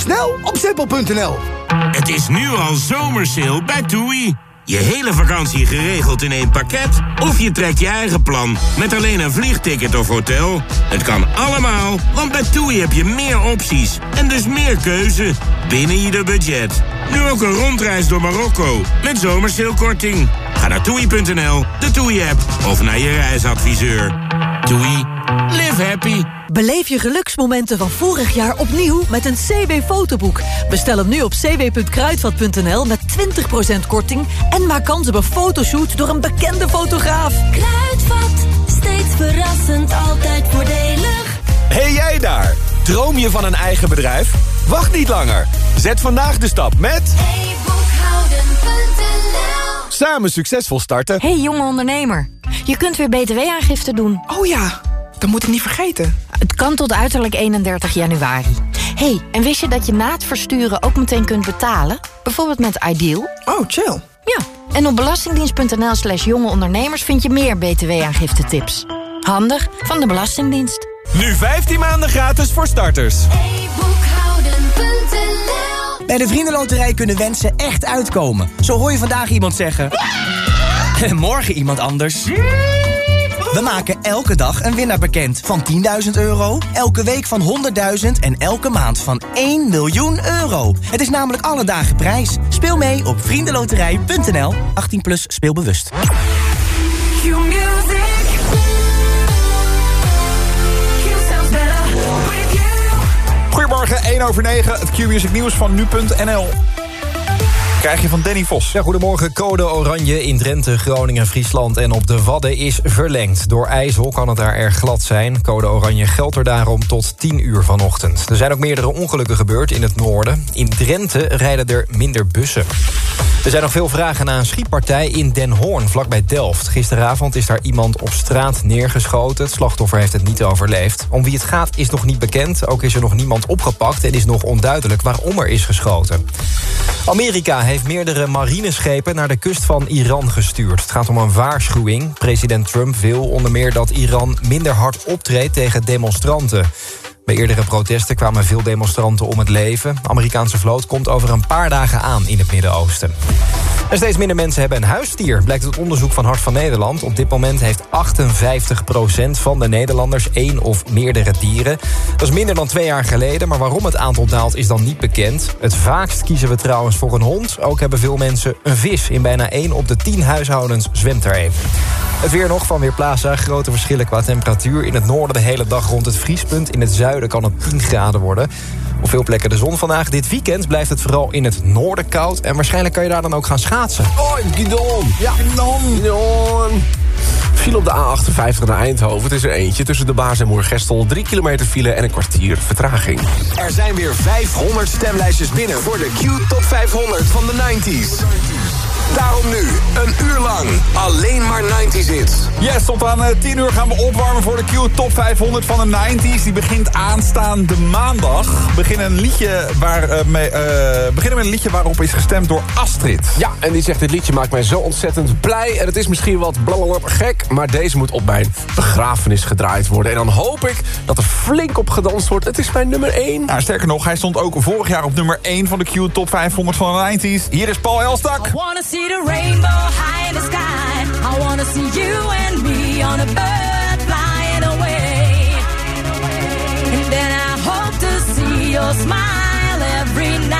snel op simpel.nl. Het is nu al zomersale bij TUI. Je hele vakantie geregeld in één pakket? Of je trekt je eigen plan met alleen een vliegticket of hotel? Het kan allemaal, want bij TUI heb je meer opties en dus meer keuze binnen ieder budget. Nu ook een rondreis door Marokko met zomersailkorting. Ga naar toei.nl, de TUI-app of naar je reisadviseur. TUI, live happy. Beleef je geluksmomenten van vorig jaar opnieuw met een CW-fotoboek. Bestel hem nu op cw.kruidvat.nl met 20% korting... en maak kans op een fotoshoot door een bekende fotograaf. Kruidvat, steeds verrassend, altijd voordelig. Hey jij daar! Droom je van een eigen bedrijf? Wacht niet langer. Zet vandaag de stap met... e-boekhouden.nl Samen succesvol starten. Hey jonge ondernemer, je kunt weer btw-aangifte doen. Oh ja, dat moet ik niet vergeten. Het kan tot uiterlijk 31 januari. hey, en wist je dat je na het versturen ook meteen kunt betalen? Bijvoorbeeld met Ideal? Oh, chill. Ja, en op belastingdienst.nl slash jonge ondernemers... vind je meer btw-aangifte tips. Handig van de Belastingdienst. Nu 15 maanden gratis voor starters. e-boekhouden.nl Bij de Vriendenloterij kunnen wensen echt uitkomen. Zo hoor je vandaag iemand zeggen... En morgen iemand anders. We maken elke dag een winnaar bekend. Van 10.000 euro, elke week van 100.000 en elke maand van 1 miljoen euro. Het is namelijk alle dagen prijs. Speel mee op vriendenloterij.nl. 18 plus speelbewust. Goedemorgen, 1 over 9. Het Q-music nieuws van nu.nl. Krijg je van Danny Vos. Ja, goedemorgen. Code oranje in Drenthe, Groningen, Friesland en op de Wadden is verlengd. Door ijzel kan het daar erg glad zijn. Code oranje geldt er daarom tot 10 uur vanochtend. Er zijn ook meerdere ongelukken gebeurd in het noorden. In Drenthe rijden er minder bussen. Er zijn nog veel vragen na een schietpartij in Den Hoorn, vlakbij Delft. Gisteravond is daar iemand op straat neergeschoten. Het slachtoffer heeft het niet overleefd. Om wie het gaat is nog niet bekend. Ook is er nog niemand opgepakt en is nog onduidelijk waarom er is geschoten. Amerika heeft meerdere marineschepen naar de kust van Iran gestuurd. Het gaat om een waarschuwing. President Trump wil onder meer dat Iran minder hard optreedt tegen demonstranten. Bij eerdere protesten kwamen veel demonstranten om het leven. De Amerikaanse vloot komt over een paar dagen aan in het Midden-Oosten. En steeds minder mensen hebben een huisdier, blijkt uit onderzoek van Hart van Nederland. Op dit moment heeft 58% van de Nederlanders één of meerdere dieren. Dat is minder dan twee jaar geleden, maar waarom het aantal daalt is dan niet bekend. Het vaakst kiezen we trouwens voor een hond. Ook hebben veel mensen een vis. In bijna 1 op de 10 huishoudens zwemt er een. Het weer nog van Weerplaza. Grote verschillen qua temperatuur. In het noorden de hele dag rond het vriespunt. In het zuiden kan het 10 graden worden. Op veel plekken de zon vandaag. Dit weekend blijft het vooral in het noorden koud. En waarschijnlijk kan je daar dan ook gaan schaatsen. Oh, Gidon. Ja, Gidon. Viel op de A58 naar Eindhoven. Het is er eentje tussen de Baas en Moergestel. Drie kilometer file en een kwartier vertraging. Er zijn weer 500 stemlijstjes binnen voor de Q Top 500 van de 90s. Daarom nu, een uur lang, alleen maar 90s hits. Yes, tot aan eh, 10 uur gaan we opwarmen voor de Q Top 500 van de 90s. Die begint aanstaande maandag. Beginnen een liedje waar, eh, mee, eh, beginnen met een liedje waarop is gestemd door Astrid. Ja, en die zegt dit liedje maakt mij zo ontzettend blij. En het is misschien wat blablabla gek, maar deze moet op mijn begrafenis gedraaid worden. En dan hoop ik dat er flink op gedanst wordt. Het is mijn nummer 1. Nou, sterker nog, hij stond ook vorig jaar op nummer 1 van de Q Top 500 van de 90s. Hier is Paul Elstak. See the rainbow high in the sky. I wanna see you and me on a bird flying away. And then I hope to see your smile every night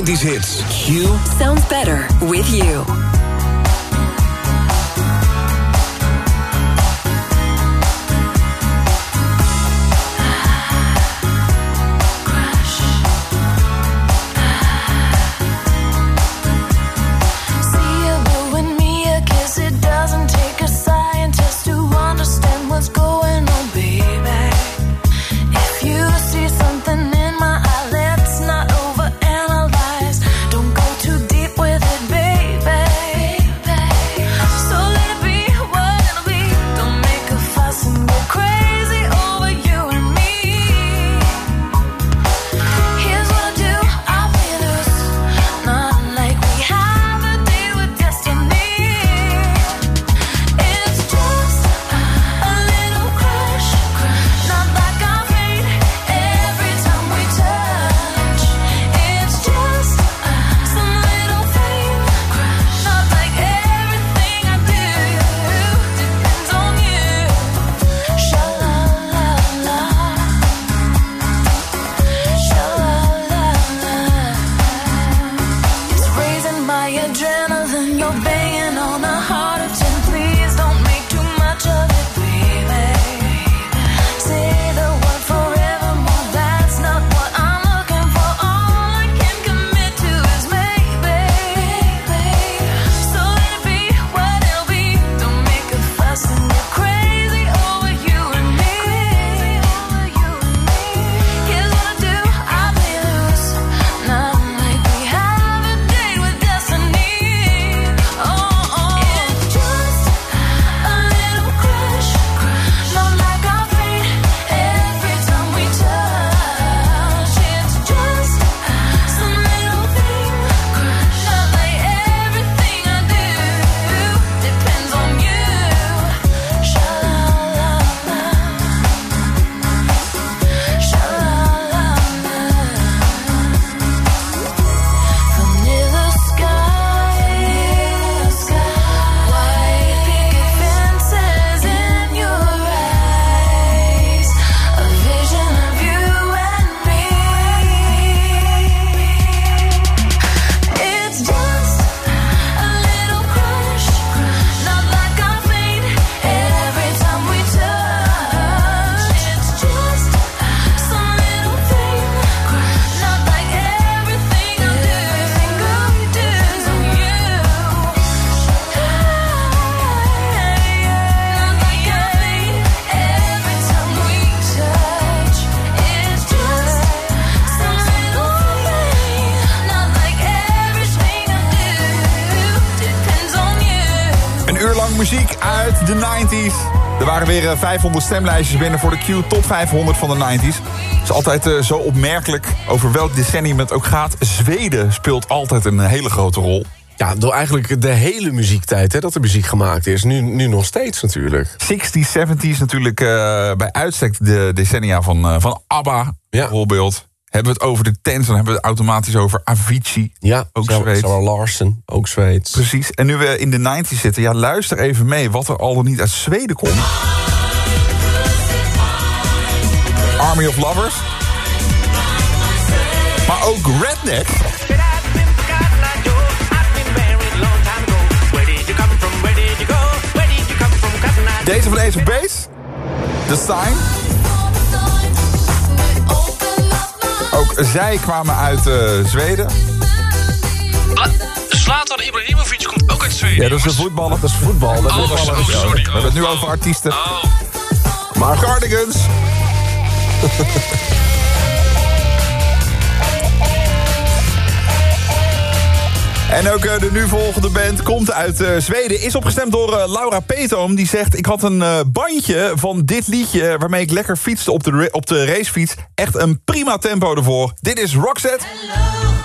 90s hits. 500 stemlijstjes binnen voor de Q Top 500 van de 90s. Het is altijd eh, zo opmerkelijk over welk decennium het ook gaat. Zweden speelt altijd een hele grote rol. Ja, door eigenlijk de hele muziektijd hè, dat er muziek gemaakt is. Nu, nu nog steeds natuurlijk. 60s, 70s natuurlijk eh, bij uitstek de decennia van, eh, van ABBA ja. bijvoorbeeld. Hebben we het over de Tens, dan hebben we het automatisch over Avicii. Ja, ook Zweden. Zweeds. Larsen, ook Zweden. Precies. En nu we in de 90s zitten, ja, luister even mee wat er al dan niet uit Zweden komt. Army of Lovers. Maar ook Redneck. Deze van Ace of Base. The Sign. Ook zij kwamen uit uh, Zweden. Ah, Zlatan Ibrahimovic komt ook uit Zweden. Ja, dat is een. Dat is voetbal. Dat is oh, sorry. We hebben het nu oh. over artiesten. Oh. Maar Cardigans. En ook eh, de nu volgende band komt uit eh, Zweden. Is opgestemd door eh, Laura Petom. Die zegt, ik had een bandje van dit liedje... waarmee ik lekker fietste op de, op de racefiets. Echt een prima tempo ervoor. Dit is Roxette. Hello.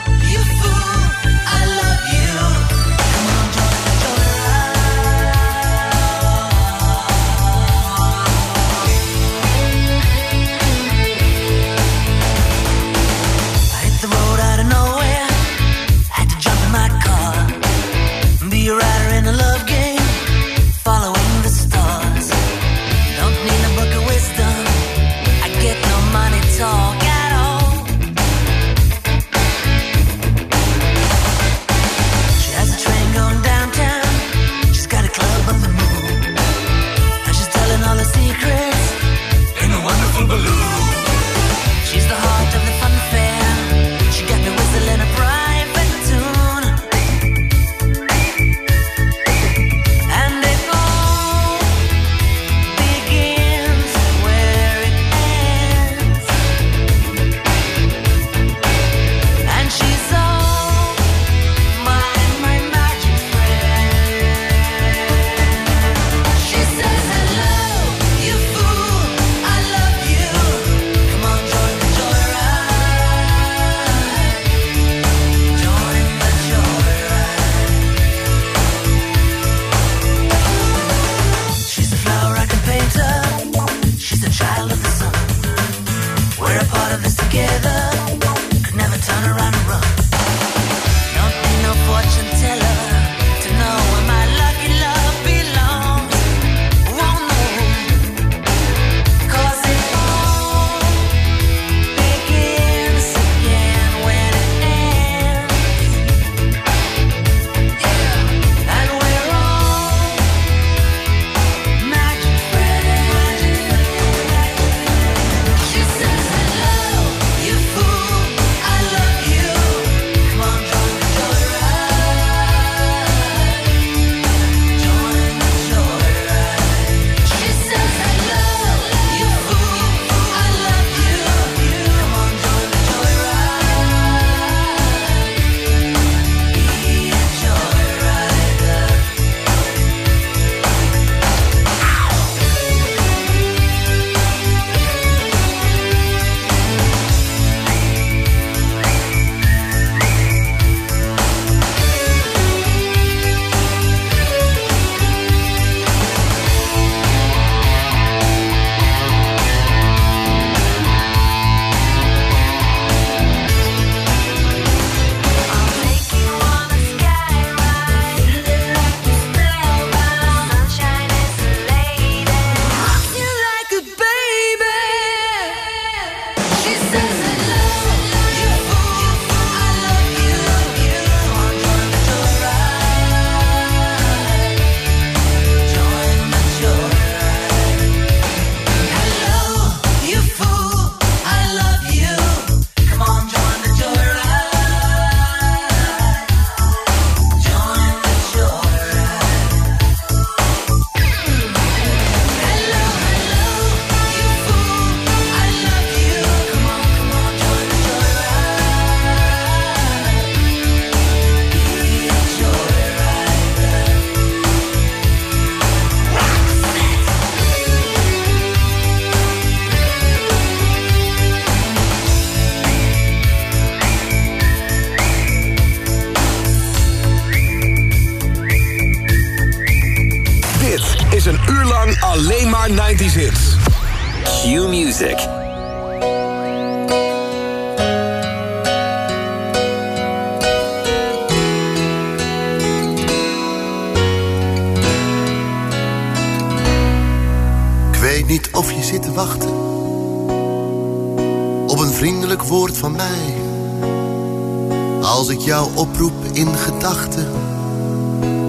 in gedachten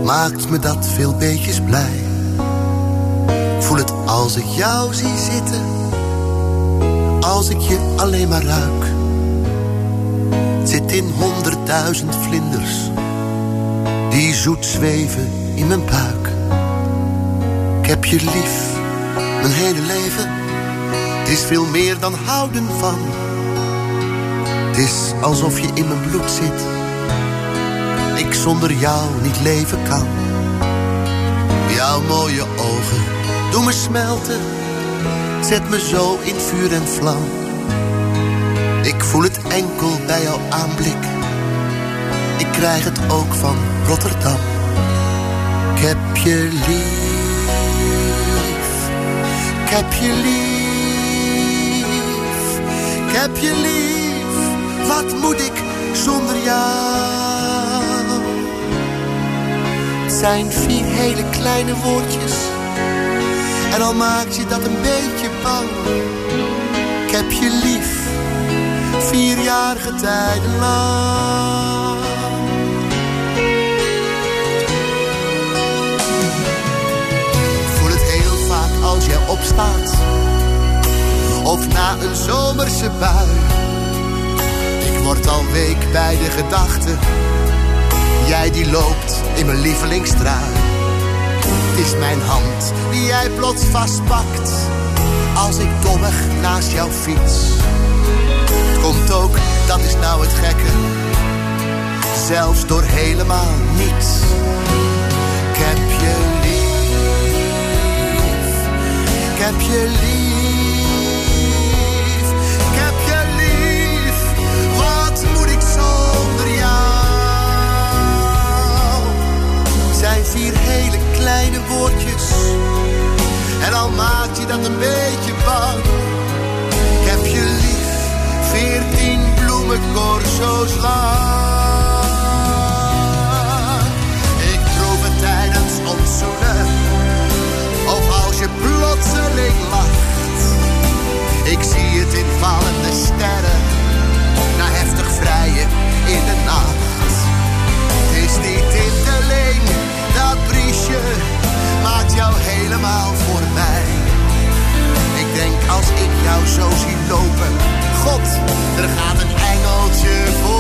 maakt me dat veel beetjes blij. Voel het als ik jou zie zitten, als ik je alleen maar ruik. Zit in honderdduizend vlinders, die zoet zweven in mijn buik. Ik heb je lief, mijn hele leven, het is veel meer dan houden van. Het is alsof je in mijn bloed zit ik zonder jou niet leven kan. Jouw mooie ogen doen me smelten, zet me zo in vuur en vlam. Ik voel het enkel bij jouw aanblik, ik krijg het ook van Rotterdam. Ik heb je lief, ik heb je lief, ik heb je lief. Wat moet ik zonder jou? Zijn vier hele kleine woordjes. En al maakt je dat een beetje bang. Ik heb je lief, vierjarige tijden lang. Ik voel het heel vaak als jij opstaat. Of na een zomerse bui. Ik word al week bij de gedachte. Jij die loopt in mijn lievelingstrui. Het is mijn hand die jij plots vastpakt. Als ik dommig naast jou fiets. Komt ook, dat is nou het gekke. Zelfs door helemaal niets. Ik heb je lief. Ik heb je lief. Vier hele kleine woordjes. En al maakt je dat een beetje bang. Ik heb je lief. Veertien bloemencorso's lang. Ik proef het tijdens ons zoenen. Of als je plotseling lacht. Ik zie het in vallende sterren. Na heftig vrijen in de nacht. Dat briesje maakt jou helemaal voor mij. Ik denk als ik jou zo zie lopen, God, er gaat een engeltje voorbij.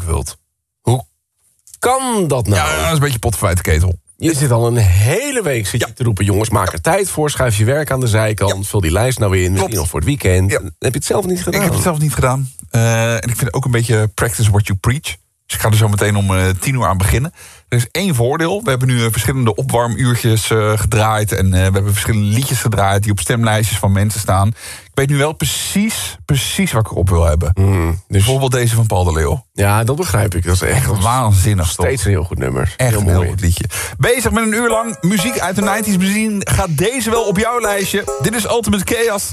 Ingevuld. Hoe kan dat nou? Ja, dat is een beetje pot de ketel. Je zit al een hele week zit je te roepen... jongens, maak er tijd voor, schuif je werk aan de zijkant... vul die lijst nou weer in, misschien nog voor het weekend. Heb je het zelf niet gedaan. Ik heb het zelf niet gedaan. Eh, en ik vind het ook een beetje practice what you preach. Dus ik ga er zo meteen om eh, tien uur aan beginnen. Er is één voordeel. We hebben nu eh, verschillende opwarmuurtjes eh, gedraaid. En eh, we hebben verschillende liedjes gedraaid... die op stemlijstjes van mensen staan. Ik weet nu wel precies, precies wat ik erop wil hebben. Bijvoorbeeld deze van Paul de Leeuw. Ja, dat begrijp ik. Dat is echt waanzinnig toch? Steeds een heel goed nummer. Echt heel een heel mooi. goed liedje. Bezig met een uur lang muziek uit de 90s bezien. Gaat deze wel op jouw lijstje? Dit is Ultimate Chaos.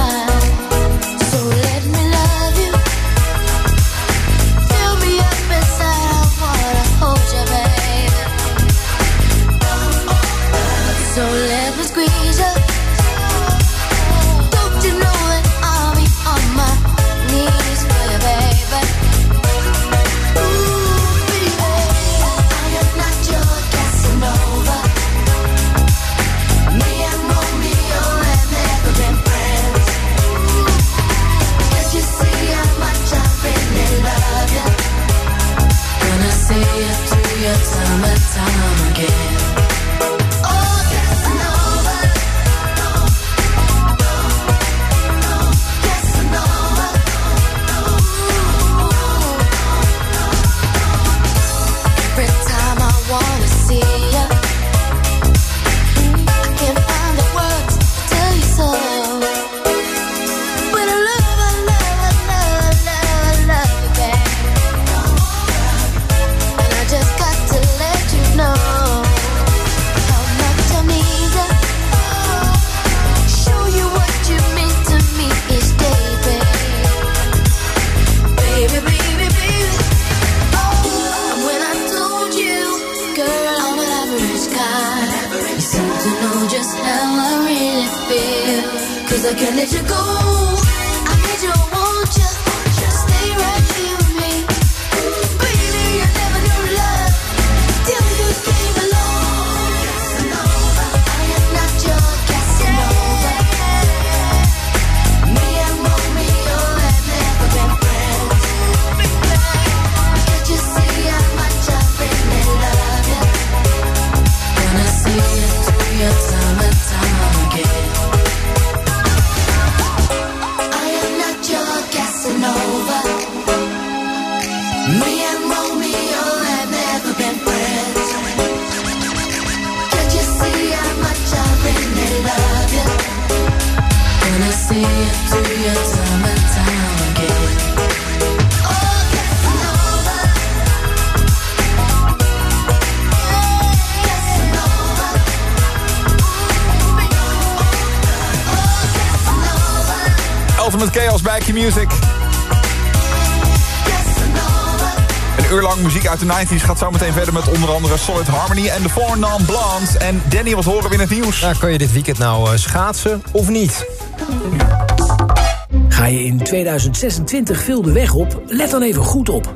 Een uur lang muziek uit de 90s gaat zo meteen verder met onder andere Solid Harmony en de Four Non Blondes. En Danny, wat horen we in het nieuws? Ja, kan je dit weekend nou eh, schaatsen of niet? Ga je in 2026 veel de weg op? Let dan even goed op.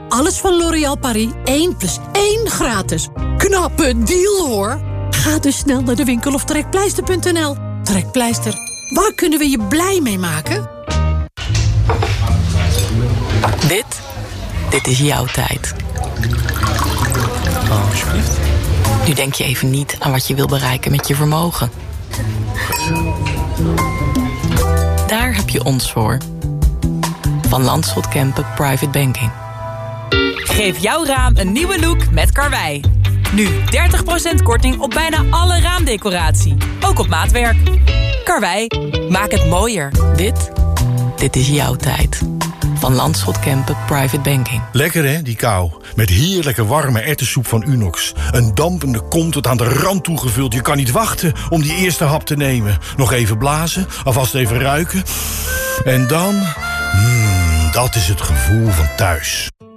alles van L'Oréal Paris 1 plus 1 gratis. Knappe deal hoor. Ga dus snel naar de winkel of trekpleister.nl. Trekpleister, waar kunnen we je blij mee maken? Dit, dit is jouw tijd. Oh, alsjeblieft. Nu denk je even niet aan wat je wil bereiken met je vermogen. Daar heb je ons voor. Van Landschot Kempen Private Banking. Geef jouw raam een nieuwe look met Karwei. Nu 30% korting op bijna alle raamdecoratie. Ook op maatwerk. Karwei, maak het mooier. Dit, dit is jouw tijd. Van Landschot Kempen Private Banking. Lekker hè, die kou. Met heerlijke warme erwtensoep van Unox. Een dampende kom tot aan de rand toegevuld. Je kan niet wachten om die eerste hap te nemen. Nog even blazen, alvast even ruiken. En dan... Mmm, dat is het gevoel van thuis.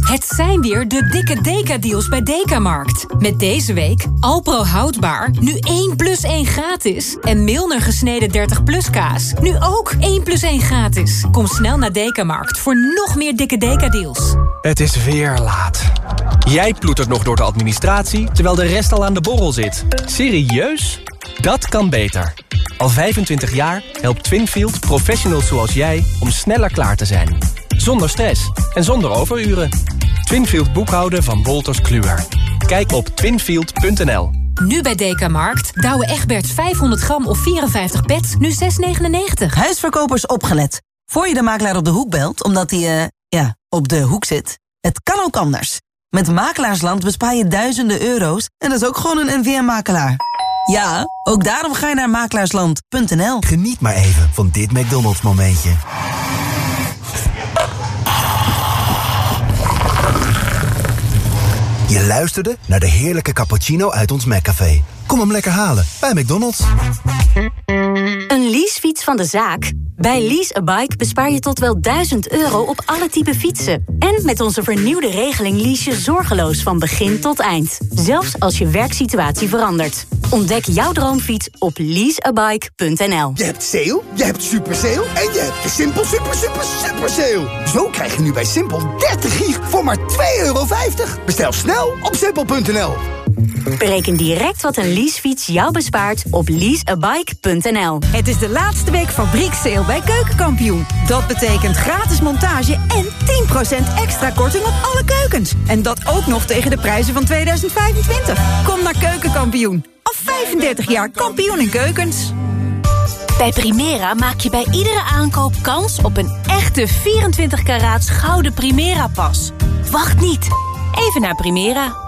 Het zijn weer de dikke Deka-deals bij Dekamarkt. Met deze week Alpro houdbaar, nu 1 plus 1 gratis. En Milner gesneden 30 plus kaas, nu ook 1 plus 1 gratis. Kom snel naar Dekamarkt voor nog meer dikke Deka-deals. Het is weer laat. Jij ploetert nog door de administratie, terwijl de rest al aan de borrel zit. Serieus? Dat kan beter. Al 25 jaar helpt Twinfield professionals zoals jij om sneller klaar te zijn. Zonder stress en zonder overuren. Twinfield boekhouden van Wolters Kluwer. Kijk op twinfield.nl. Nu bij Dekamarkt, Douwe Egberts 500 gram of 54 pet, nu 6,99. Huisverkopers opgelet. Voor je de makelaar op de hoek belt, omdat hij, eh, ja, op de hoek zit. Het kan ook anders. Met Makelaarsland bespaar je duizenden euro's en dat is ook gewoon een NVM-makelaar. Ja, ook daarom ga je naar makelaarsland.nl. Geniet maar even van dit McDonald's momentje. Je luisterde naar de heerlijke cappuccino uit ons McCafé. Kom hem lekker halen bij McDonald's. Een leasefiets van de zaak? Bij Lease a Bike bespaar je tot wel 1000 euro op alle type fietsen. En met onze vernieuwde regeling lease je zorgeloos van begin tot eind. Zelfs als je werksituatie verandert. Ontdek jouw droomfiets op leaseabike.nl. Je hebt sale, je hebt super sale en je hebt de Simpel super super super sale. Zo krijg je nu bij Simpel 30 gig voor maar 2,50 euro. Bestel snel op simpel.nl. Bereken direct wat een leasefiets jou bespaart op leaseabike.nl. Het is de laatste week fabrieksteel bij Keukenkampioen. Dat betekent gratis montage en 10% extra korting op alle keukens. En dat ook nog tegen de prijzen van 2025. Kom naar Keukenkampioen. Al 35 jaar kampioen in keukens. Bij Primera maak je bij iedere aankoop kans op een echte 24 karaats gouden Primera-pas. Wacht niet. Even naar Primera.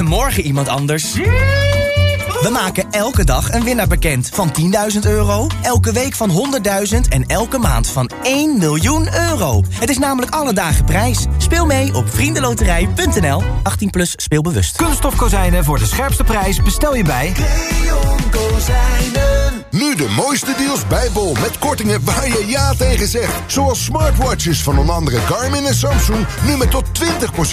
morgen iemand anders. We maken elke dag een winnaar bekend. Van 10.000 euro, elke week van 100.000 en elke maand van 1 miljoen euro. Het is namelijk alle dagen prijs. Speel mee op vriendenloterij.nl. 18 plus speelbewust. Kunststof kozijnen voor de scherpste prijs bestel je bij... Nu de mooiste deals bij Bol met kortingen waar je ja tegen zegt. Zoals smartwatches van onder andere Garmin en Samsung. Nu met tot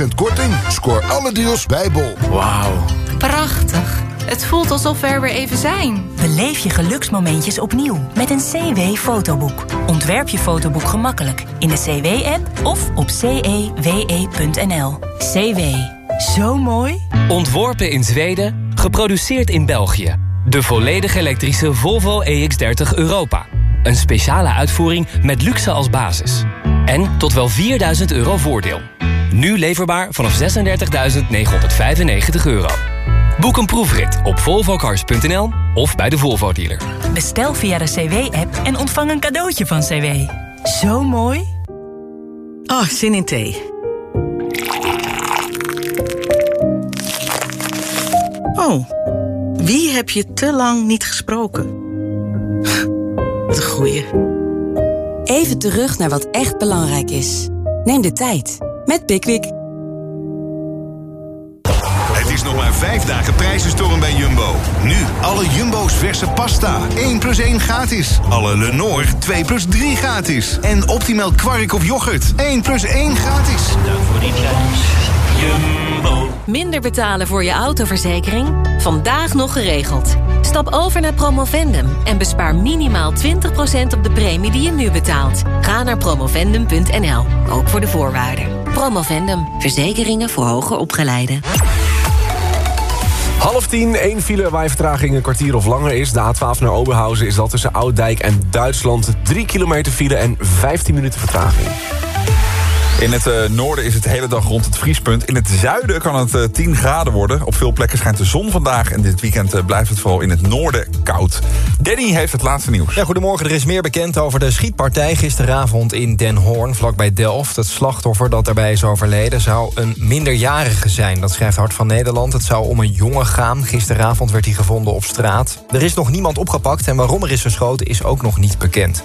20% korting. Scoor alle deals bij Bol. Wauw. Prachtig. Het voelt alsof we er weer even zijn. Beleef je geluksmomentjes opnieuw met een CW-fotoboek. Ontwerp je fotoboek gemakkelijk in de CW-app of op cewe.nl. CW. Zo mooi. Ontworpen in Zweden, geproduceerd in België. De volledig elektrische Volvo EX30 Europa. Een speciale uitvoering met luxe als basis. En tot wel 4000 euro voordeel. Nu leverbaar vanaf 36.995 euro. Boek een proefrit op volvocars.nl of bij de Volvo dealer. Bestel via de CW-app en ontvang een cadeautje van CW. Zo mooi. Oh, zin in thee. Oh, wie heb je te lang niet gesproken? Een goeie. Even terug naar wat echt belangrijk is. Neem de tijd met Pickwick. Het is nog maar vijf dagen prijzenstorm bij Jumbo. Nu alle Jumbo's verse pasta. 1 plus 1 gratis. Alle Lenore 2 plus 3 gratis. En optimaal kwark of yoghurt. 1 plus 1 gratis. Dank voor die prijs. Jumbo. Minder betalen voor je autoverzekering? Vandaag nog geregeld. Stap over naar Promovendum en bespaar minimaal 20% op de premie die je nu betaalt. Ga naar promovendum.nl, ook voor de voorwaarden. Promovendum, verzekeringen voor hoger opgeleiden. Half tien, één file waar vertraging een kwartier of langer is. De A12 naar Oberhausen is dat tussen Ouddijk en Duitsland. 3 kilometer file en 15 minuten vertraging. In het eh, noorden is het hele dag rond het vriespunt. In het zuiden kan het eh, 10 graden worden. Op veel plekken schijnt de zon vandaag. En dit weekend eh, blijft het vooral in het noorden koud. Danny heeft het laatste nieuws. Ja, goedemorgen. Er is meer bekend over de schietpartij gisteravond in Den Hoorn, vlakbij Delft. Het slachtoffer dat daarbij is overleden zou een minderjarige zijn. Dat schrijft Hart van Nederland. Het zou om een jongen gaan. Gisteravond werd hij gevonden op straat. Er is nog niemand opgepakt en waarom er is geschoten is ook nog niet bekend.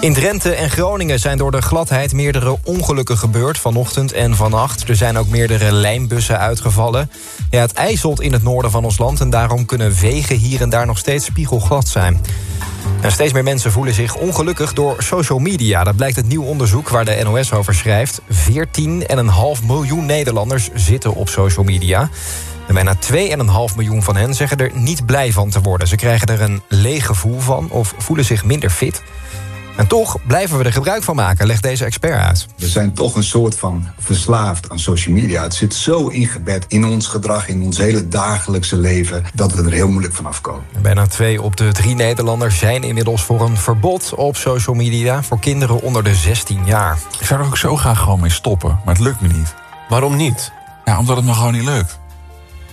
In Drenthe en Groningen zijn door de gladheid meerdere ongelukken gebeurd... vanochtend en vannacht. Er zijn ook meerdere lijnbussen uitgevallen. Ja, het ijzelt in het noorden van ons land... en daarom kunnen wegen hier en daar nog steeds spiegelglad zijn. Steeds meer mensen voelen zich ongelukkig door social media. Dat blijkt uit nieuw onderzoek waar de NOS over schrijft. 14,5 miljoen Nederlanders zitten op social media. En bijna 2,5 miljoen van hen zeggen er niet blij van te worden. Ze krijgen er een leeg gevoel van of voelen zich minder fit... En toch blijven we er gebruik van maken, legt deze expert uit. We zijn toch een soort van verslaafd aan social media. Het zit zo ingebed in ons gedrag, in ons hele dagelijkse leven... dat we er heel moeilijk van afkomen. Bijna twee op de drie Nederlanders zijn inmiddels voor een verbod op social media... voor kinderen onder de 16 jaar. Ik zou er ook zo graag gewoon mee stoppen, maar het lukt me niet. Waarom niet? Ja, omdat het me gewoon niet lukt.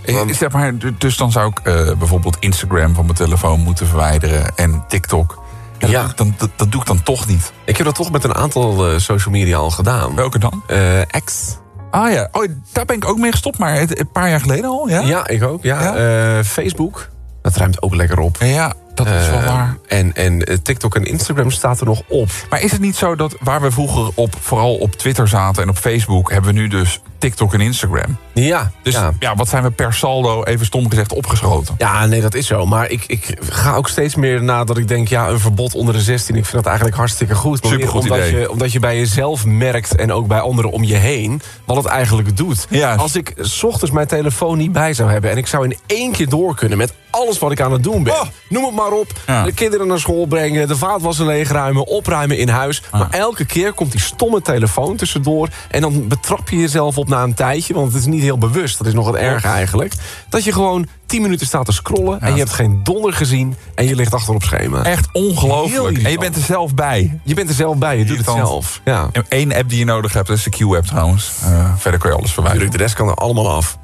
Ik, zeg maar, dus dan zou ik uh, bijvoorbeeld Instagram van mijn telefoon moeten verwijderen... en TikTok... Ja, ja. Dat, dan, dat, dat, doe ik dan toch niet. Ik heb dat toch met een aantal uh, social media al gedaan. Welke dan? Uh, X. Ah ja, oh, daar ben ik ook mee gestopt, maar een paar jaar geleden al. Ja, ja ik ook. Ja. ja? Uh, Facebook, dat ruimt ook lekker op. Ja, dat is wel waar. En, en TikTok en Instagram staat er nog op. Maar is het niet zo dat waar we vroeger op, vooral op Twitter zaten en op Facebook... hebben we nu dus TikTok en Instagram? Ja. Dus ja. ja, wat zijn we per saldo, even stom gezegd, opgeschoten? Ja, nee, dat is zo. Maar ik, ik ga ook steeds meer nadat ik denk... ja, een verbod onder de 16, ik vind dat eigenlijk hartstikke goed. Supergoed omdat idee. Je, omdat je bij jezelf merkt en ook bij anderen om je heen... wat het eigenlijk doet. Ja. Als ik 's ochtends mijn telefoon niet bij zou hebben... en ik zou in één keer door kunnen met alles wat ik aan het doen ben. Oh. Noem het maar op. Ja. De kinderen naar school brengen, de vaatwasser leegruimen... opruimen in huis. Ah. Maar elke keer komt die stomme telefoon tussendoor... en dan betrap je jezelf op na een tijdje... want het is niet heel bewust, dat is nog wat erg eigenlijk... dat je gewoon 10 minuten staat te scrollen... Ja. en je hebt geen donder gezien en je ligt achter op schema. Echt ongelooflijk. En je bent er zelf bij. Je bent er zelf bij, je doet het zelf. Ja. En één app die je nodig hebt, dat is de Q-app trouwens. Uh, verder kun je alles verwijderen. De rest kan er allemaal af.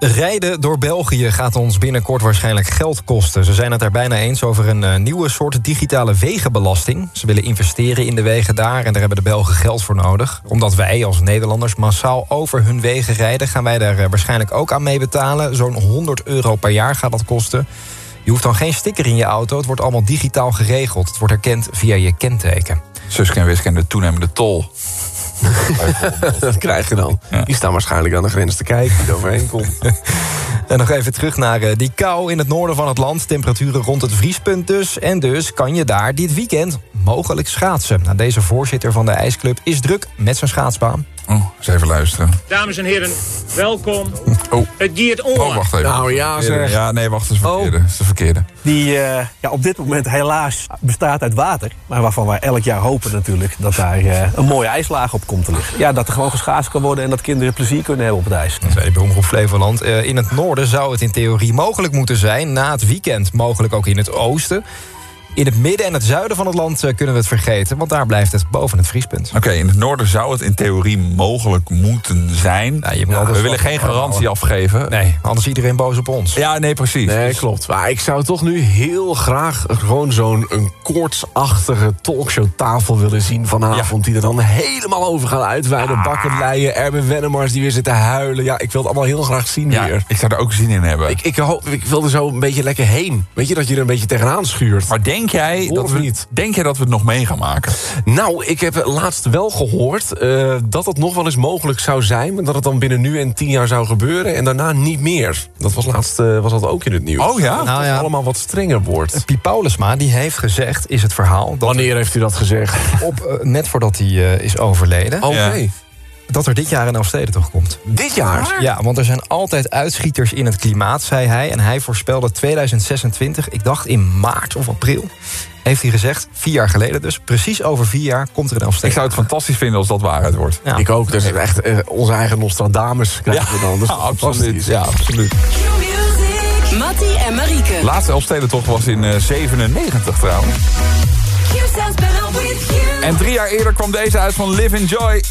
Rijden door België gaat ons binnenkort waarschijnlijk geld kosten. Ze zijn het er bijna eens over een uh, nieuwe soort digitale wegenbelasting. Ze willen investeren in de wegen daar en daar hebben de Belgen geld voor nodig. Omdat wij als Nederlanders massaal over hun wegen rijden... gaan wij daar uh, waarschijnlijk ook aan mee betalen. Zo'n 100 euro per jaar gaat dat kosten. Je hoeft dan geen sticker in je auto. Het wordt allemaal digitaal geregeld. Het wordt herkend via je kenteken. Suske en Wiske de toenemende tol. dat krijg je dan. Ja. Die staan waarschijnlijk aan de grens te kijken die er overheen komt. En nog even terug naar uh, die kou in het noorden van het land. Temperaturen rond het vriespunt dus. En dus kan je daar dit weekend mogelijk schaatsen. Nou, deze voorzitter van de ijsclub is druk met zijn schaatsbaan. Oh, eens even luisteren. Dames en heren, welkom. Oh. Het diert on. Oh, wacht even. Nou ja, zeg. Ja, nee, wacht, dat is de verkeerde. Dat is de verkeerde. Die uh, ja, op dit moment helaas bestaat uit water. Maar waarvan wij elk jaar hopen natuurlijk dat daar uh, een mooie ijslaag op komt te liggen. Ja, dat er gewoon geschaatst kan worden en dat kinderen plezier kunnen hebben op het ijs. Dat zei de Omroep Flevoland. Uh, in het noorden zou het in theorie mogelijk moeten zijn. Na het weekend mogelijk ook in het oosten. In het midden en het zuiden van het land uh, kunnen we het vergeten... want daar blijft het boven het vriespunt. Oké, okay, in het noorden zou het in theorie mogelijk moeten zijn. Nou, je ja, we willen geen garantie afgeven. Nee, anders is iedereen boos op ons. Ja, nee, precies. Nee, klopt. Maar ik zou toch nu heel graag gewoon zo'n een koortsachtige talkshowtafel willen zien vanavond... Ja. die er dan helemaal over gaan uitweiden. Ah. Bakkenleijen, Erben Wennemars die weer zitten huilen. Ja, ik wil het allemaal heel graag zien ja, weer. ik zou er ook zin in hebben. Ik, ik, hoop, ik wil er zo een beetje lekker heen. Weet je, dat je er een beetje tegenaan schuurt. Maar denk jij, dat we, niet? denk jij dat we het nog mee gaan maken? Nou, ik heb laatst wel gehoord uh, dat het nog wel eens mogelijk zou zijn... maar dat het dan binnen nu en tien jaar zou gebeuren... en daarna niet meer. Dat was laatst uh, was dat ook in het nieuws. Oh ja? Dat nou, het ja. allemaal wat strenger wordt. Piet Paulusma die heeft gezegd, is het verhaal... Dat Wanneer heeft hij dat gezegd? Op, uh, net voordat hij is overleden. Oké. Okay. Ja dat er dit jaar een Elfstedentocht komt. Dit jaar? Ja, want er zijn altijd uitschieters in het klimaat, zei hij. En hij voorspelde 2026, ik dacht in maart of april... heeft hij gezegd, vier jaar geleden dus... precies over vier jaar komt er een Elfstedentocht. Ik zou het fantastisch vinden als dat waarheid wordt. Ja. Ik ook, dus echt uh, onze eigen Nostradamus krijgen ja. we dan. Dus ja, absoluut. Ja, absoluut. Mattie en Marieke. Laatste Elfstedentocht was in uh, 97 trouwens. En drie jaar eerder kwam deze uit van Live Enjoy.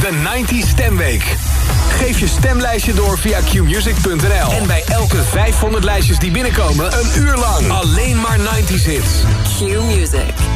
De 90 Stemweek. Geef je stemlijstje door via qmusic.nl. En bij elke 500 lijstjes die binnenkomen, een uur lang alleen maar 90s hits. Q Music.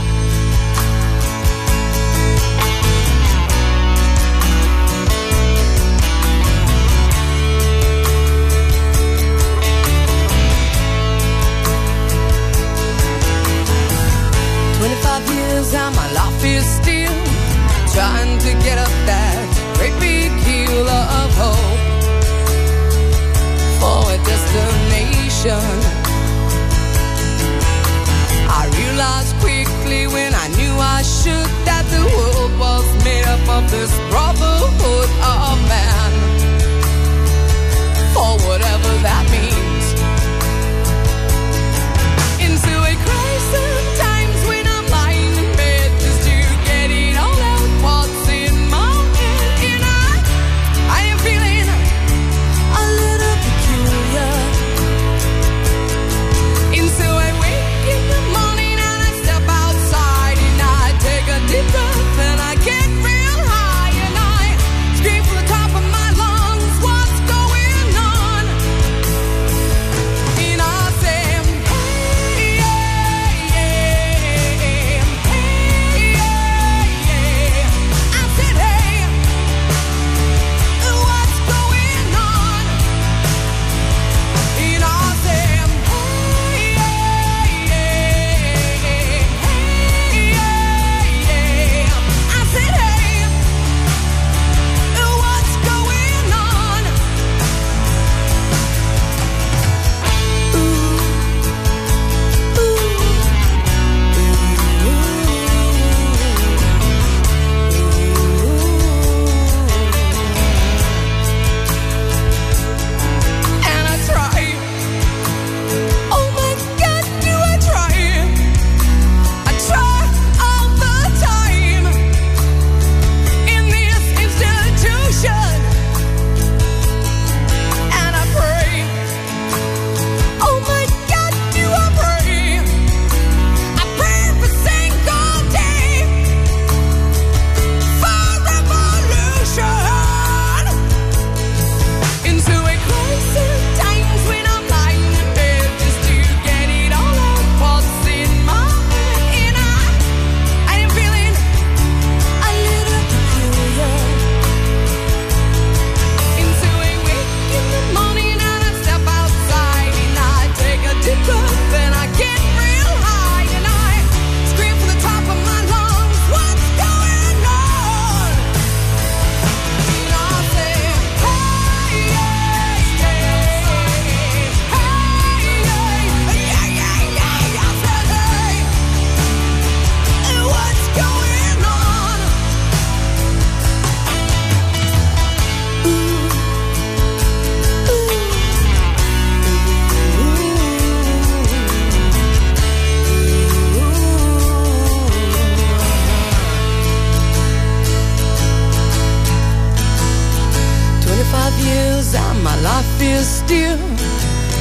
Is still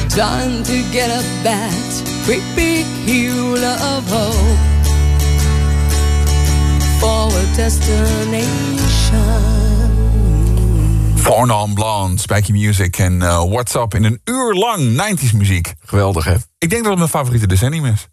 trying to get up that great big hill of hope for a destination. Farnham Blonde, Spijky Music en uh, WhatsApp in een uur lang 90s muziek. Geweldig, hè? Ik denk dat het mijn favoriete decennium is.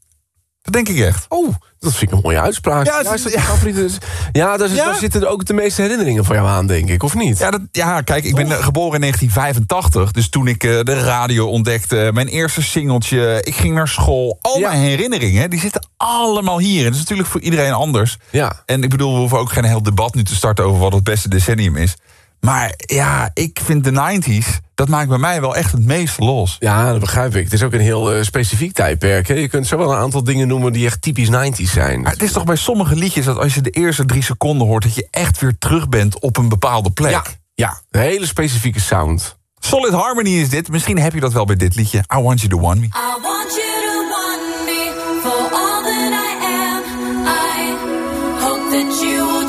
Dat denk ik echt. Oh, dat vind ik een mooie uitspraak. Ja, Ja, is dat favoriete? Ja, daar, Ja. daar zitten er ook de meeste herinneringen van jou aan, denk ik, of niet? Ja, dat, ja kijk, ik ben geboren in 1985. Dus toen ik eh, de radio ontdekte, mijn eerste singeltje... ik ging naar school. Al mijn herinneringen, die zitten allemaal hier. En dat is natuurlijk voor iedereen anders. Ja. En ik bedoel, we hoeven ook geen heel debat nu te starten... over wat het beste decennium is. Maar ja, ik vind de 90s, dat maakt bij mij wel echt het meest los. Ja, dat begrijp ik. Het is ook een heel eh, specifiek tijdperk. Hè? Je kunt zo wel een aantal dingen noemen die echt typisch 90s zijn. Maar het is toch bij sommige liedjes dat als je de eerste drie seconden hoort... dat je echt weer terug bent op een bepaalde plek. Ja, ja, een hele specifieke sound. Solid Harmony is dit. Misschien heb je dat wel bij dit liedje. I Want You To Want Me. I want you to want me for all that I am. I hope that you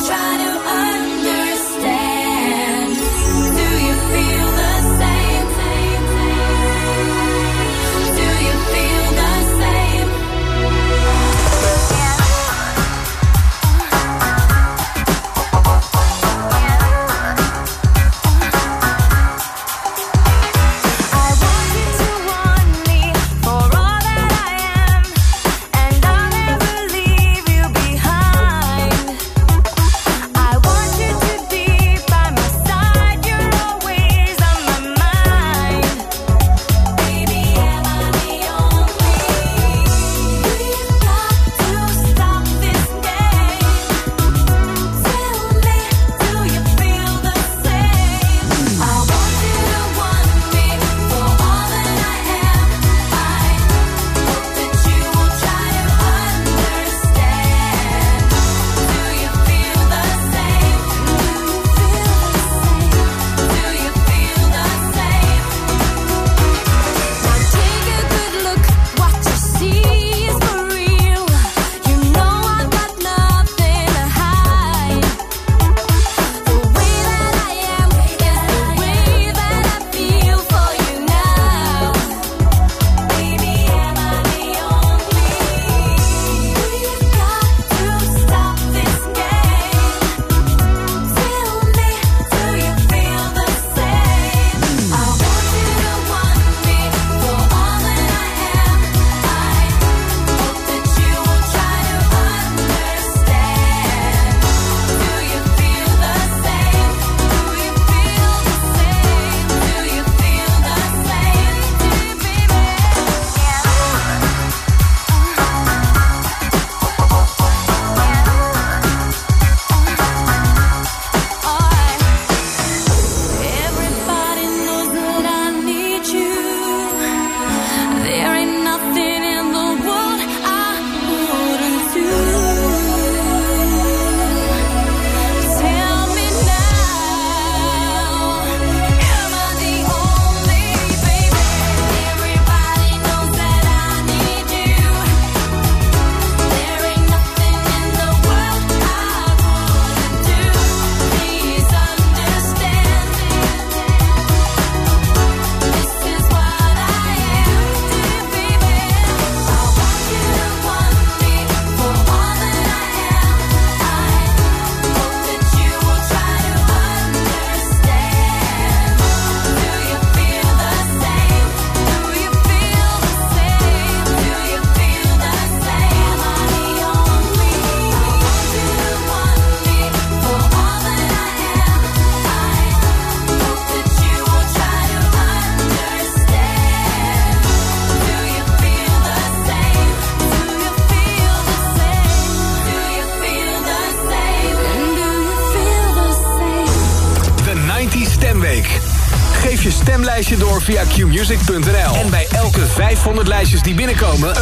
via qmusic.nl. En bij elke 500 lijstjes die binnenkomen,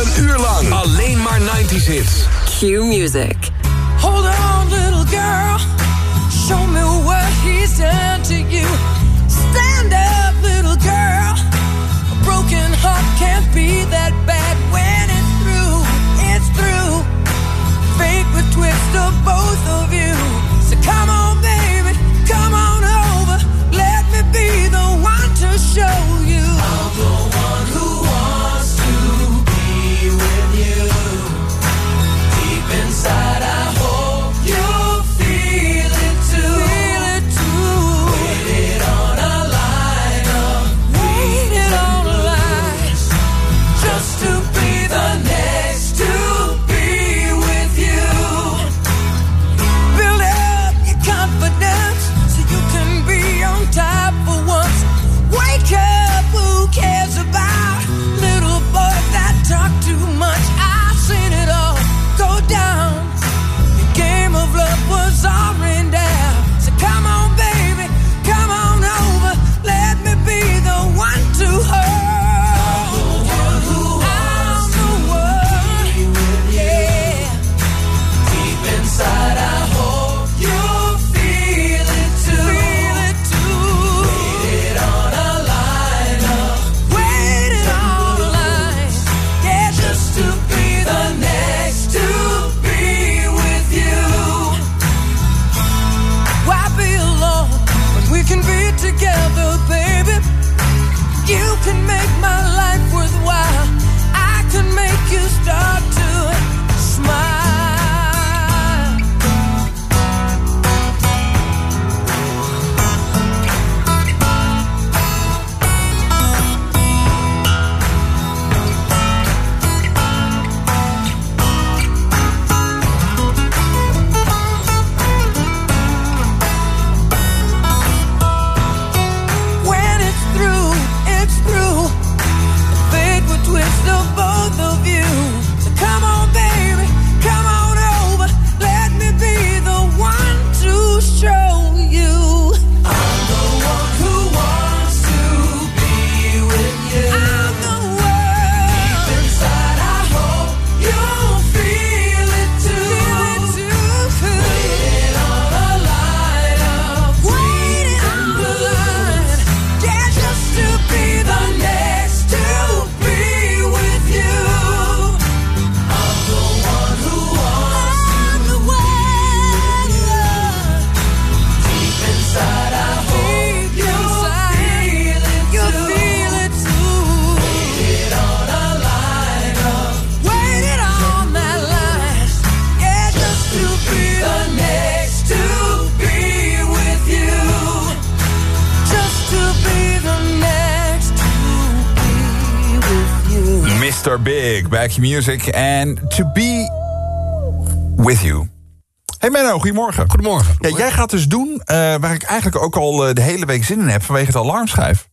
Big, Back Your Music and To Be With You. Hey Menno, goedemorgen. Goedemorgen. Ja, jij gaat dus doen eh, waar ik eigenlijk ook al eh, de hele week zin in heb vanwege het alarmschijf.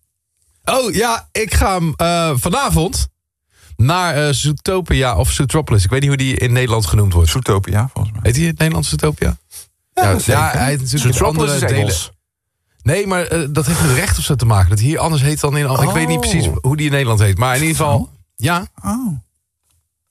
Oh ja, ik ga eh, vanavond naar Zootopia of Zootropolis. Ik weet niet hoe die in Nederland genoemd wordt. Zootopia, volgens mij. Heet die in het Nederlands Zootopia? Ja, zeker. hij heet natuurlijk andere is delen. Nee, maar dat heeft met recht of zo te maken. Dat hier anders heet dan in... Ik weet niet Oh. precies hoe die in Nederland heet. Maar in ieder geval, ja. Oh.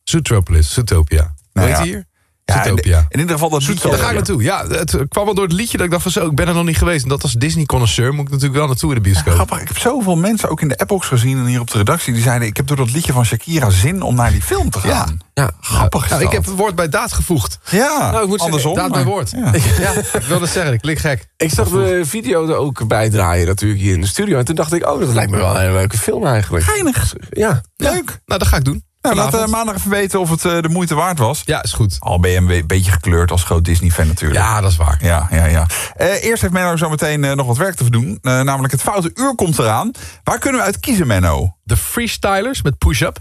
Zootropolis, Zootopia. Nou heet ja. hier? Ja, Zootopia. in, in ieder geval dat liedje. Daar ga ik naartoe. Ja, het kwam wel door het liedje dat ik dacht van zo, ik ben er nog niet geweest. En dat als Disney-connoisseur moet ik natuurlijk wel naartoe in de bioscoop. Grappig, ik heb zoveel mensen ook in de appbox gezien en hier op de redactie... die zeiden, ik heb door dat liedje van Shakira zin om naar die film te gaan. Ja, Grappig is Nou, ik heb het woord bij daad gevoegd. Ja, nou, ik moet andersom. Zeggen, daad bij woord. Ja. Ja. ik wilde zeggen, ik klink gek. Ik zag de video er ook bij draaien natuurlijk hier in de studio. En toen dacht ik, oh, dat lijkt me wel een leuke film eigenlijk. Geinig. Ja. Leuk. Nou, dat ga ik doen. Nou, laat eh, maandag even weten of het eh, de moeite waard was. Ja, is goed. Al ben je een be- beetje gekleurd als groot Disney-fan natuurlijk. Ja, dat is waar. Ja, ja, ja. Eh, eerst heeft Menno zo meteen nog wat werk te doen. Eh, namelijk het foute uur komt eraan. Waar kunnen we uit kiezen, Menno? De Freestylers met Push-Up.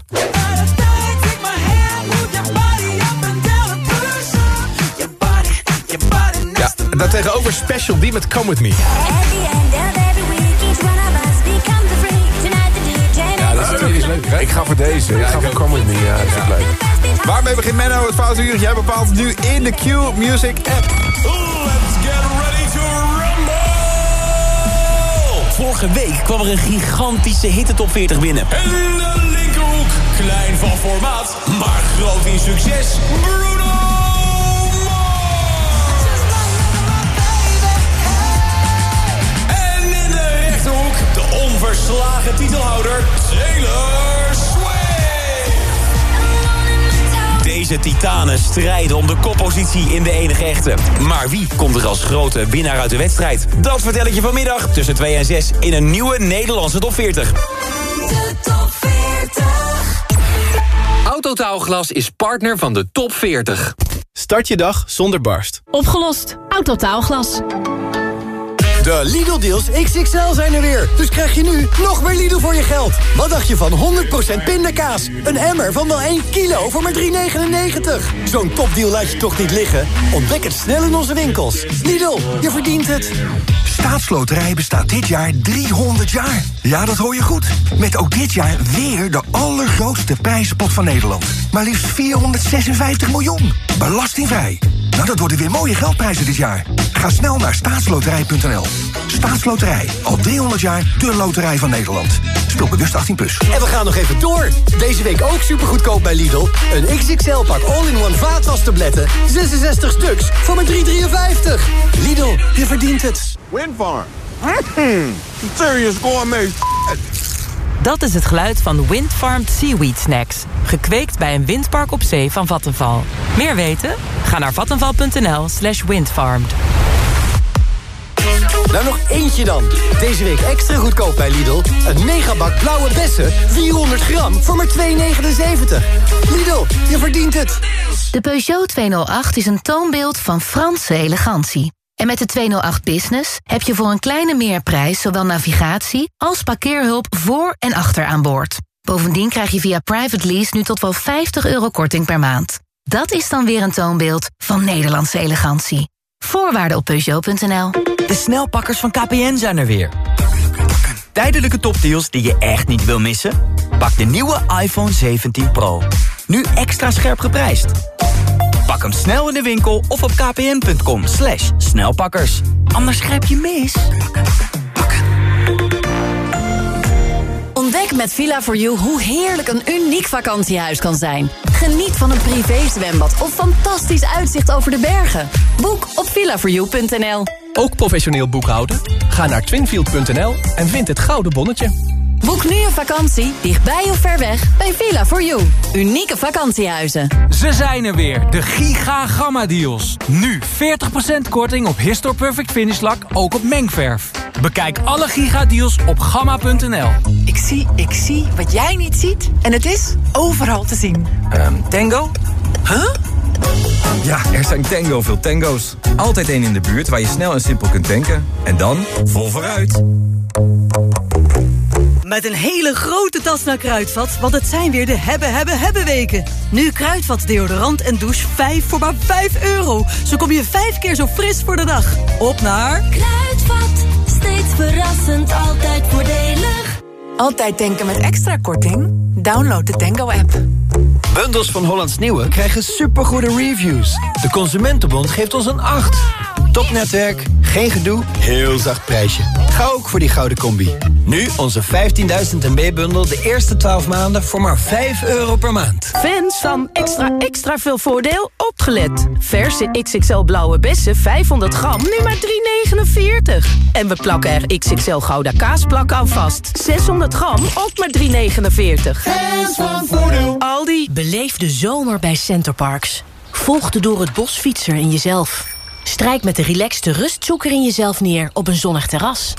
Ja, en daartegenover Special D met Come With Me. Ja, dat is natuurlijk leuk. Ik ga voor deze. Ik ga voor Come With Me. Ja, dat ook leuk. Waarmee begint Menno het foute uur? Jij bepaalt nu in de Q Music app. Volg Vorige week kwam er een gigantische hitte top 40 binnen. En de linkerhoek, klein van formaat, maar groot in succes. Bruno onverslagen titelhouder, Taylor Swift. Deze titanen strijden om de koppositie in de enige echte. Maar wie komt er als grote winnaar uit de wedstrijd? Dat vertel ik je vanmiddag tussen 2 en 6 in een nieuwe Nederlandse top 40. De top 40. Autotaalglas is partner van de top 40. Start je dag zonder barst. Opgelost. Autotaalglas. De Lidl-deals XXL zijn er weer. Dus krijg je nu nog meer Lidl voor je geld. Wat dacht je van 100% pindakaas? Een emmer van wel 1 kilo voor maar 3,99. Zo'n topdeal laat je toch niet liggen? Ontdek het snel in onze winkels. Lidl, je verdient het. Staatsloterij bestaat dit jaar 300 jaar. Ja, dat hoor je goed. Met ook dit jaar weer de allergrootste prijzenpot van Nederland. Maar liefst 456 miljoen. Belastingvrij. Nou, dat worden weer mooie geldprijzen dit jaar. Ga snel naar staatsloterij.nl. Staatsloterij. Al 300 jaar de loterij van Nederland. Speel bewust 18+. Plus. En we gaan nog even door. Deze week ook supergoedkoop bij Lidl. Een XXL-pak all-in-one vaatwastabletten. 66 stuks voor maar 3,53. Lidl, je verdient het. Windfarm. Mm, serious gourmet. Dat is het geluid van Windfarmed Seaweed Snacks. Gekweekt bij een windpark op zee van Vattenval. Meer weten? Ga naar vattenval.nl slash windfarmed. Nou, nog eentje dan. Deze week extra goedkoop bij Lidl. Een megabak blauwe bessen, 400 gram, voor maar 2,79. Lidl, je verdient het. De Peugeot 208 is een toonbeeld van Franse elegantie. En met de 208 Business heb je voor een kleine meerprijs... zowel navigatie als parkeerhulp voor en achter aan boord. Bovendien krijg je via private lease nu tot wel 50 euro korting per maand. Dat is dan weer een toonbeeld van Nederlandse elegantie. Voorwaarden op Peugeot.nl. De snelpakkers van KPN zijn er weer. Tijdelijke topdeals die je echt niet wil missen? Pak de nieuwe iPhone 17 Pro. Nu extra scherp geprijsd. Pak hem snel in de winkel of op kpn.com snelpakkers. Anders grijp je mis. Ontdek met Villa4You hoe heerlijk een uniek vakantiehuis kan zijn. Geniet van een privézwembad of fantastisch uitzicht over de bergen. Boek op villa4you.nl. Ook professioneel boekhouden? Ga naar twinfield.nl en vind het gouden bonnetje. Boek nu een vakantie, dichtbij of ver weg, bij Villa4You. Unieke vakantiehuizen. Ze zijn er weer, de Giga Gamma Deals. Nu 40% korting op Histor Perfect Finish Lak, ook op mengverf. Bekijk alle Giga Deals op gamma.nl. Ik zie, ik zie wat jij niet ziet. En het is overal te zien. Ehm, tango? Huh? Ja, er zijn tango veel tango's. Altijd één in de buurt waar je snel en simpel kunt tanken. En dan vol vooruit. Met een hele grote tas naar Kruidvat, want het zijn weer de hebben, hebben, hebben weken. Nu Kruidvat deodorant en douche 5 voor maar 5 euro. Zo kom je 5 keer zo fris voor de dag. Op naar... Kruidvat, steeds verrassend, altijd voordelig. Altijd denken met extra korting? Download de Tango-app. Bundels van Hollands Nieuwe krijgen supergoede reviews. De Consumentenbond geeft ons een 8. Topnetwerk, geen gedoe, heel zacht prijsje. Ga ook voor die gouden combi. Nu onze 15.000 MB-bundel de eerste 12 maanden voor maar 5 euro per maand. Fans van extra extra veel voordeel opgelet. Verse XXL blauwe bessen 500 gram nu maar 3,49. En we plakken er XXL gouda kaasplak aan vast. 600 gram ook maar 3,49. Fans van voordeel. Aldi. Beleef de zomer bij Centerparks. Volg de door het bos fietser in jezelf. Strijk met de relaxte rustzoeker in jezelf neer op een zonnig terras.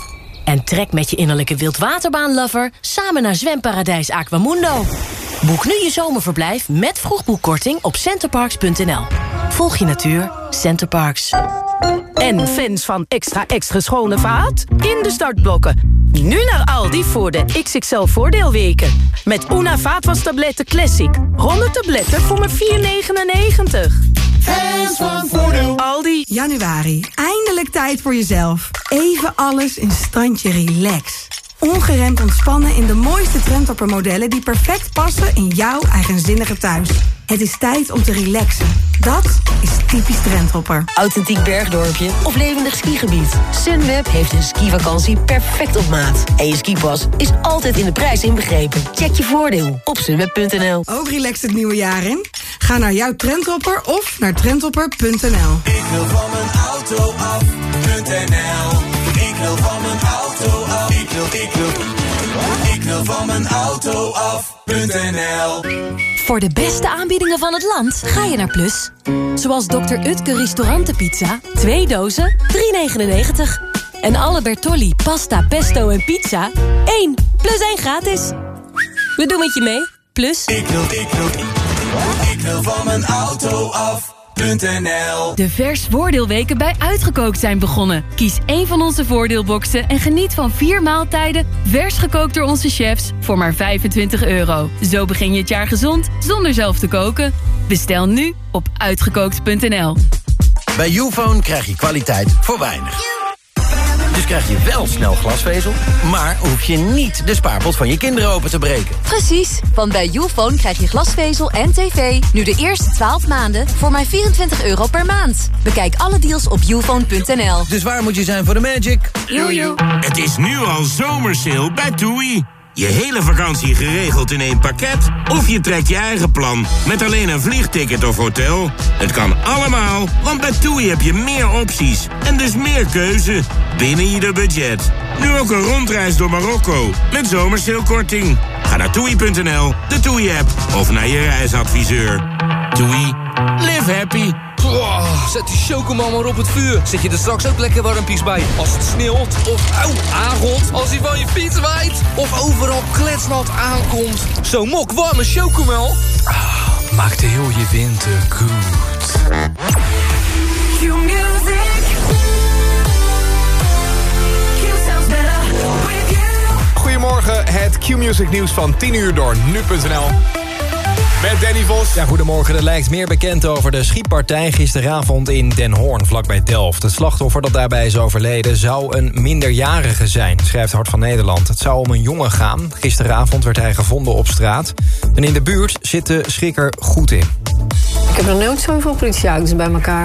En trek met je innerlijke wildwaterbaanlover samen naar zwemparadijs Aquamundo. Boek nu je zomerverblijf met vroegboekkorting op centerparks.nl. Volg je natuur, Centerparks. En fans van extra extra schone vaat? In de startblokken. Nu naar Aldi voor de XXL voordeelweken. Met Una vaatwastabletten Classic. 100 tabletten voor maar 4,99. Fans van voordeel. Aldi. Januari. Eindelijk tijd voor jezelf. Even alles in standje relax. Ongeremd ontspannen in de mooiste trendtoppermodellen... die perfect passen in jouw eigenzinnige thuis. Het is tijd om te relaxen. Dat is typisch trendhopper. Authentiek bergdorpje of levendig skigebied. Sunweb heeft een skivakantie perfect op maat. En je skipas is altijd in de prijs inbegrepen. Check je voordeel op sunweb.nl. Ook relaxed het nieuwe jaar in? Ga naar jouw trendhopper of naar trendhopper.nl. Ik wil van mijn auto af.nl. Ik wil van mijn auto wil, ik wil, ik wil van mijn auto af.nl. Voor de beste aanbiedingen van het land ga je naar Plus. Zoals Dr. Utke restaurantenpizza. Twee dozen, 3,99. En alle Bertolli, pasta, pesto en pizza. 1 plus 1 gratis. We doen het je mee. Plus. Ik wil, ik wil, ik wil van mijn auto af.nl. De vers voordeelweken bij Uitgekookt zijn begonnen. Kies één van onze voordeelboxen en geniet van vier maaltijden... vers gekookt door onze chefs voor maar 25 euro. Zo begin je het jaar gezond zonder zelf te koken. Bestel nu op uitgekookt.nl. Bij Ufone krijg je kwaliteit voor weinig. Dus krijg je wel snel glasvezel, maar hoef je niet de spaarpot van je kinderen open te breken. Precies, want bij Youfone krijg je glasvezel en tv... nu de eerste 12 maanden voor maar 24 euro per maand. Bekijk alle deals op youfone.nl. Dus waar moet je zijn voor de magic? Jojo. Het is nu al zomersale bij TUI. Je hele vakantie geregeld in één pakket? Of je trekt je eigen plan met alleen een vliegticket of hotel? Het kan allemaal, want bij TUI heb je meer opties en dus meer keuze binnen ieder budget. Nu ook een rondreis door Marokko met zomersailkorting. Ga naar toei.nl, de TUI-app of naar je reisadviseur. TUI, live happy. Zet die chocomel maar op het vuur. Zet je er straks ook lekker warmpies bij. Als het sneeuwt of auw, aangot. Als hij van je fiets waait. Of overal kletsnat aankomt. Zo'n mok warme chocomel. Ah, maakt heel je winter goed. Goedemorgen, het Q-Music nieuws van 10 uur door nu.nl. Met Danny Vos. Ja, goedemorgen. Er lijkt meer bekend over de schietpartij gisteravond in Den Hoorn, vlakbij Delft. Het slachtoffer dat daarbij is overleden zou een minderjarige zijn, schrijft Hart van Nederland. Het zou om een jongen gaan. Gisteravond werd hij gevonden op straat. En in de buurt zit de schrikker goed in. Ik heb nog nooit zoveel politieauto's bij elkaar